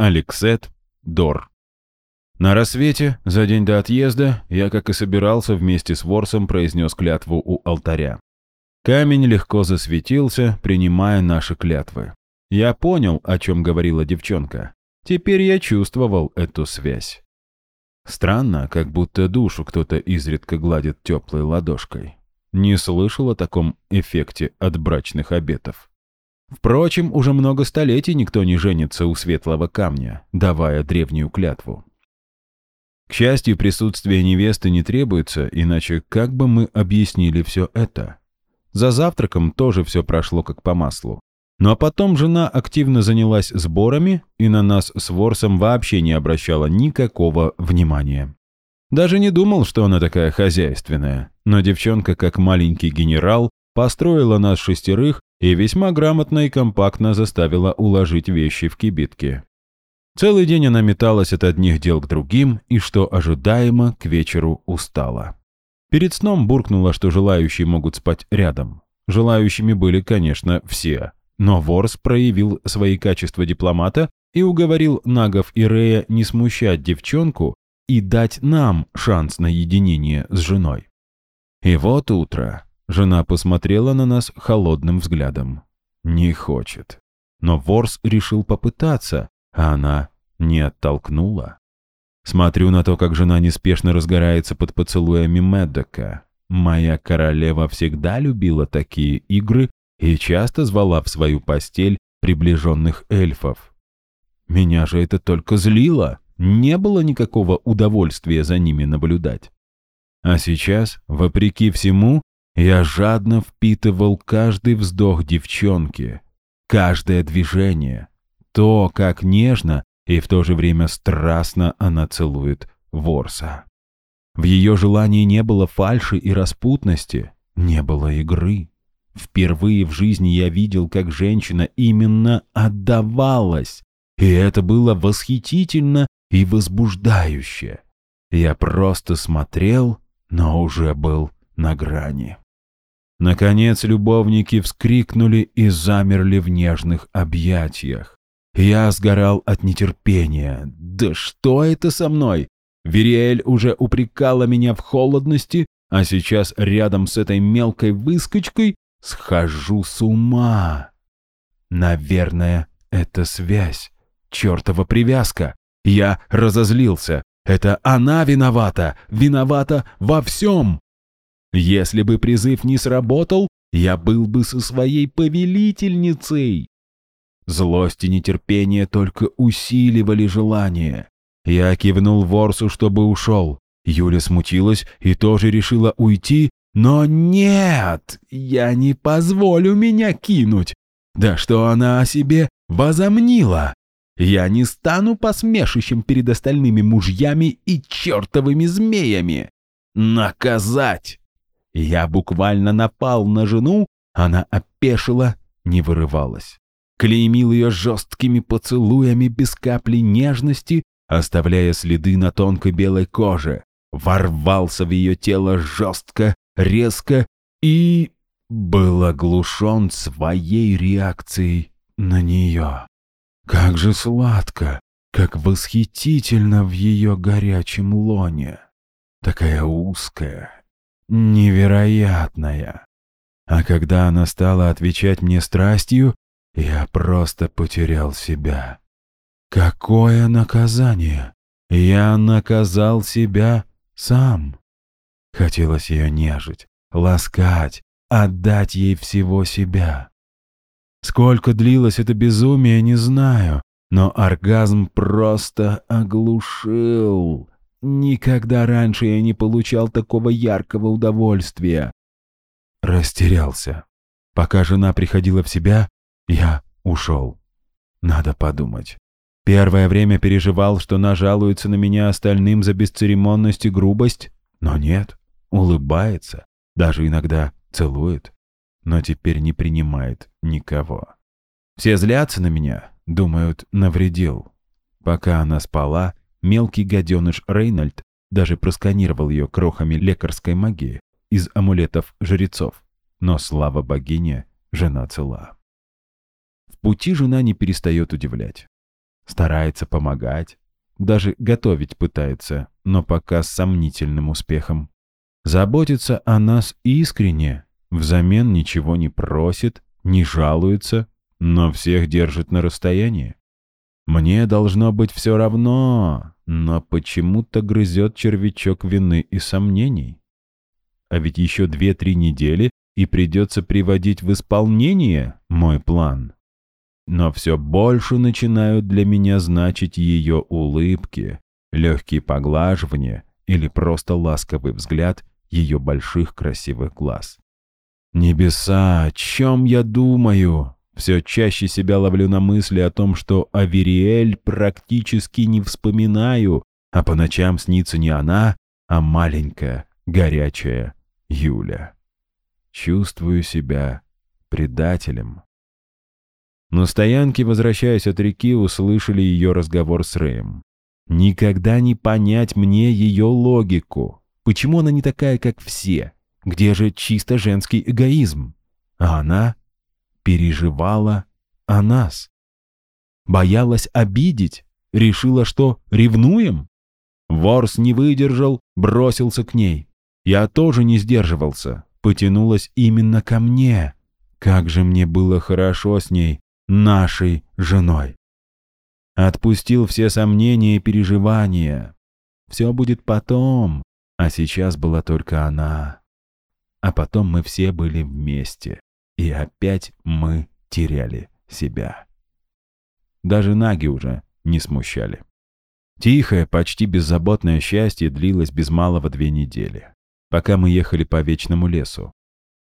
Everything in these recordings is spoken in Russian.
Алексет Дор. На рассвете, за день до отъезда, я, как и собирался, вместе с Ворсом произнес клятву у алтаря. Камень легко засветился, принимая наши клятвы. Я понял, о чем говорила девчонка. Теперь я чувствовал эту связь. Странно, как будто душу кто-то изредка гладит теплой ладошкой. Не слышал о таком эффекте от брачных обетов. Впрочем, уже много столетий никто не женится у светлого камня, давая древнюю клятву. К счастью, присутствие невесты не требуется, иначе как бы мы объяснили все это? За завтраком тоже все прошло как по маслу. Ну а потом жена активно занялась сборами и на нас с Ворсом вообще не обращала никакого внимания. Даже не думал, что она такая хозяйственная, но девчонка, как маленький генерал, построила нас шестерых и весьма грамотно и компактно заставила уложить вещи в кибитки. Целый день она металась от одних дел к другим и, что ожидаемо, к вечеру устала. Перед сном буркнула, что желающие могут спать рядом. Желающими были, конечно, все. Но Ворс проявил свои качества дипломата и уговорил Нагов и Рея не смущать девчонку и дать нам шанс на единение с женой. И вот утро. Жена посмотрела на нас холодным взглядом. Не хочет. Но Ворс решил попытаться, а она не оттолкнула. Смотрю на то, как жена неспешно разгорается под поцелуями Меддока. Моя королева всегда любила такие игры и часто звала в свою постель приближенных эльфов. Меня же это только злило. Не было никакого удовольствия за ними наблюдать. А сейчас, вопреки всему, я жадно впитывал каждый вздох девчонки, каждое движение, то, как нежно и в то же время страстно она целует Ворса. В ее желании не было фальши и распутности, не было игры. Впервые в жизни я видел, как женщина именно отдавалась, и это было восхитительно и возбуждающе. Я просто смотрел, но уже был на грани. Наконец любовники вскрикнули и замерли в нежных объятиях. Я сгорал от нетерпения. Да что это со мной? Вериэль уже упрекала меня в холодности, а сейчас рядом с этой мелкой выскочкой схожу с ума. Наверное, это связь. Чертова привязка. Я разозлился. Это она виновата, виновата во всем. Если бы призыв не сработал, я был бы со своей повелительницей. Злость и нетерпение только усиливали желание. Я кивнул Ворсу, чтобы ушел. Юля смутилась и тоже решила уйти, но нет, я не позволю меня кинуть. Да что она о себе возомнила? Я не стану посмешищем перед остальными мужьями и чертовыми змеями. Наказать! Я буквально напал на жену, она опешила, не вырывалась клеймил ее жесткими поцелуями без капли нежности, оставляя следы на тонкой белой коже, ворвался в ее тело жестко, резко и был оглушен своей реакцией на нее. Как же сладко, как восхитительно в ее горячем лоне. Такая узкая, невероятная. А когда она стала отвечать мне страстью, я просто потерял себя. Какое наказание! Я наказал себя сам. Хотелось ее нежить, ласкать, отдать ей всего себя. Сколько длилось это безумие, не знаю, но оргазм просто оглушил. Никогда раньше я не получал такого яркого удовольствия. Растерялся. Пока жена приходила в себя, я ушел. Надо подумать. Первое время переживал, что нажалуется на меня остальным за бесцеремонность и грубость, но нет, улыбается, даже иногда целует, но теперь не принимает никого. Все злятся на меня, думают, навредил. Пока она спала, мелкий гаденыш Рейнольд даже просканировал ее крохами лекарской магии из амулетов жрецов. Но слава богине, жена цела. В пути жена не перестает удивлять. старается помогать, даже готовить пытается, но пока с сомнительным успехом. Заботится о нас искренне, взамен ничего не просит, не жалуется, но всех держит на расстоянии. Мне должно быть все равно, но почему-то грызет червячок вины и сомнений. А ведь еще две-три недели, и придется приводить в исполнение мой план. Но все больше начинают для меня значить ее улыбки, легкие поглаживания или просто ласковый взгляд ее больших красивых глаз. Небеса, о чем я думаю? Все чаще себя ловлю на мысли о том, что о Вериэль практически не вспоминаю, а по ночам снится не она, а маленькая, горячая Юля. Чувствую себя предателем. На стоянке, возвращаясь от реки, услышали ее разговор с Рэем. Никогда не понять мне ее логику. Почему она не такая, как все? Где же чисто женский эгоизм? А она переживала о нас. Боялась обидеть, решила, что ревнуем. Ворс не выдержал, бросился к ней. Я тоже не сдерживался, потянулась именно ко мне. Как же мне было хорошо с ней, нашей женой. Отпустил все сомнения и переживания. Все будет потом, а сейчас была только она. А потом мы все были вместе, и опять мы теряли себя. Даже наги уже не смущали. Тихое, почти беззаботное счастье длилось без малого две недели, пока мы ехали по вечному лесу.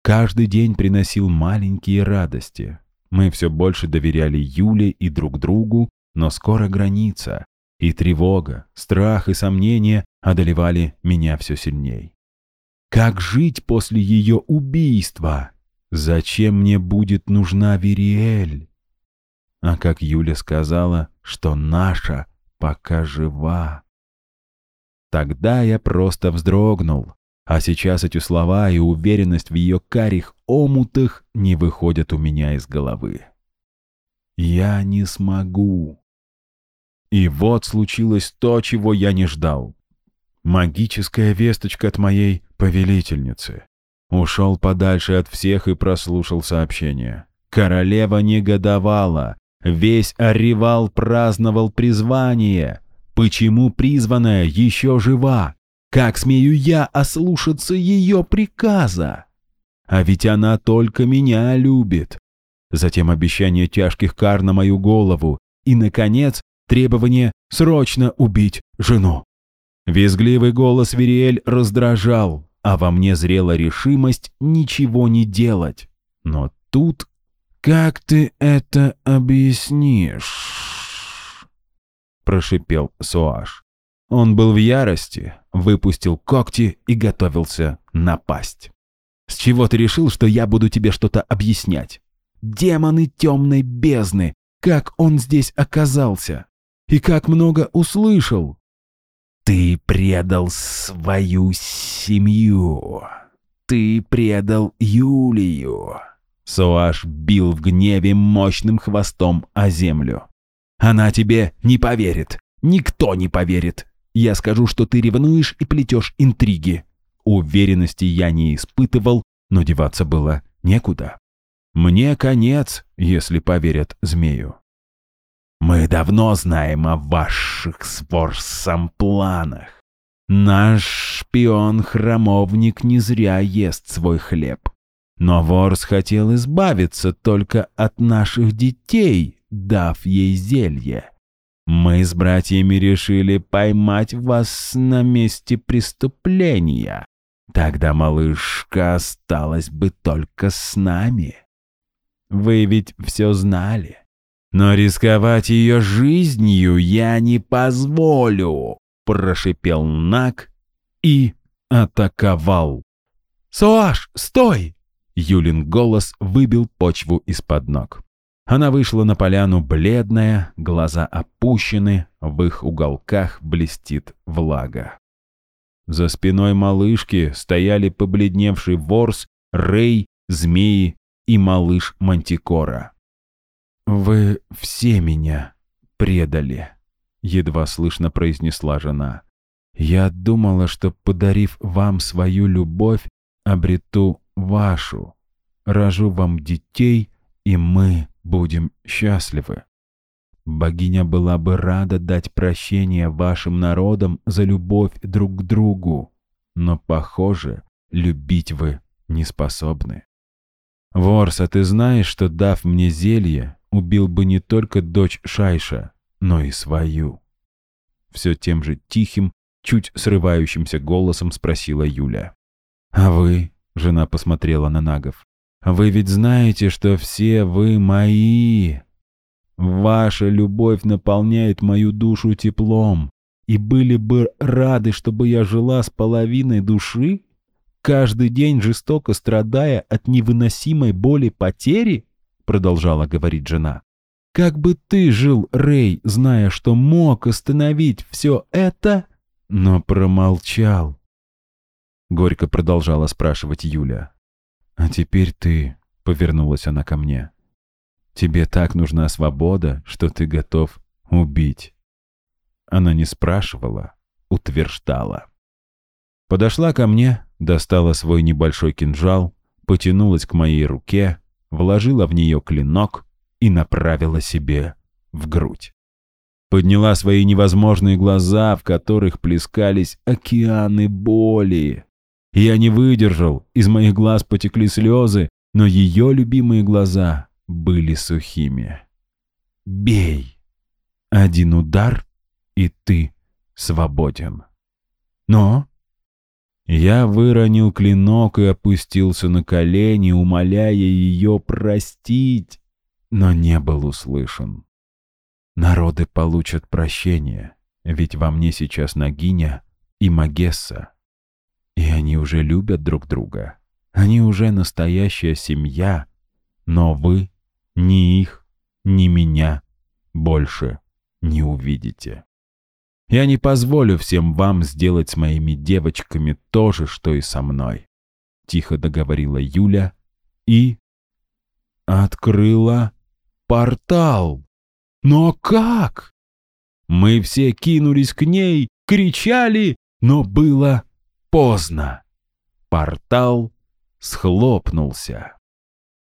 Каждый день приносил маленькие радости. Мы все больше доверяли Юле и друг другу, но скоро граница, и тревога, страх и сомнения одолевали меня все сильней. Как жить после ее убийства? Зачем мне будет нужна Вериэль? А как Юля сказала, что наша пока жива. Тогда я просто вздрогнул, а сейчас эти слова и уверенность в ее карих омутах не выходят у меня из головы. Я не смогу. И вот случилось то, чего я не ждал. Магическая весточка от моей повелительницы. Ушел подальше от всех и прослушал сообщение. Королева негодовала. Весь Оревал праздновал призвание. Почему призванная еще жива? Как смею я ослушаться ее приказа? А ведь она только меня любит. Затем обещание тяжких кар на мою голову. И, наконец, требование срочно убить жену. Визгливый голос Вериэль раздражал, а во мне зрела решимость ничего не делать. Но тут... «Как ты это объяснишь?» Прошипел Суаш. Он был в ярости, выпустил когти и готовился напасть. «С чего ты решил, что я буду тебе что-то объяснять? Демоны темной бездны! Как он здесь оказался? И как много услышал!» «Ты предал свою семью! Ты предал Юлию!» Суаш бил в гневе мощным хвостом о землю. «Она тебе не поверит! Никто не поверит! Я скажу, что ты ревнуешь и плетешь интриги!» Уверенности я не испытывал, но деваться было некуда. Мне конец, если поверят змею. Мы давно знаем о ваших с планах. Наш шпион-храмовник не зря ест свой хлеб. Но Ворс хотел избавиться только от наших детей, дав ей зелье. Мы с братьями решили поймать вас на месте преступления. Тогда малышка осталась бы только с нами. Вы ведь все знали. Но рисковать ее жизнью я не позволю, прошипел Нак и атаковал. «Суаш, стой!» Юлин голос выбил почву из-под ног. Она вышла на поляну бледная, глаза опущены, в их уголках блестит влага. За спиной малышки стояли побледневший ворс, рей, змеи и малыш Мантикора. «Вы все меня предали», — едва слышно произнесла жена. «Я думала, что, подарив вам свою любовь, обрету вашу, рожу вам детей, и мы будем счастливы. Богиня была бы рада дать прощение вашим народам за любовь друг к другу, но, похоже, любить вы не способны. Ворс, а ты знаешь, что, дав мне зелье, убил бы не только дочь Шайша, но и свою?» Все тем же тихим, чуть срывающимся голосом спросила Юля. «А вы?» — жена посмотрела на Нагов. «Вы ведь знаете, что все вы мои. Ваша любовь наполняет мою душу теплом, и были бы рады, чтобы я жила с половиной души, каждый день жестоко страдая от невыносимой боли потери?» — продолжала говорить жена. «Как бы ты жил, Рэй, зная, что мог остановить все это, но промолчал?» Горько продолжала спрашивать Юля. «А теперь ты...» — повернулась она ко мне. «Тебе так нужна свобода, что ты готов убить». Она не спрашивала, утверждала. Подошла ко мне, достала свой небольшой кинжал, потянулась к моей руке, вложила в нее клинок и направила себе в грудь. Подняла свои невозможные глаза, в которых плескались океаны боли. Я не выдержал, из моих глаз потекли слезы, но ее любимые глаза были сухими. «Бей! Один удар, и ты свободен. Но...» Я выронил клинок и опустился на колени, умоляя ее простить, но не был услышан. Народы получат прощение, ведь во мне сейчас Нагиня и Магесса. И они уже любят друг друга. Они уже настоящая семья. Но вы ни их, ни меня больше не увидите. Я не позволю всем вам сделать с моими девочками то же, что и со мной. Тихо договорила Юля и... Открыла портал. Но как? Мы все кинулись к ней, кричали, но было Поздно. Портал схлопнулся.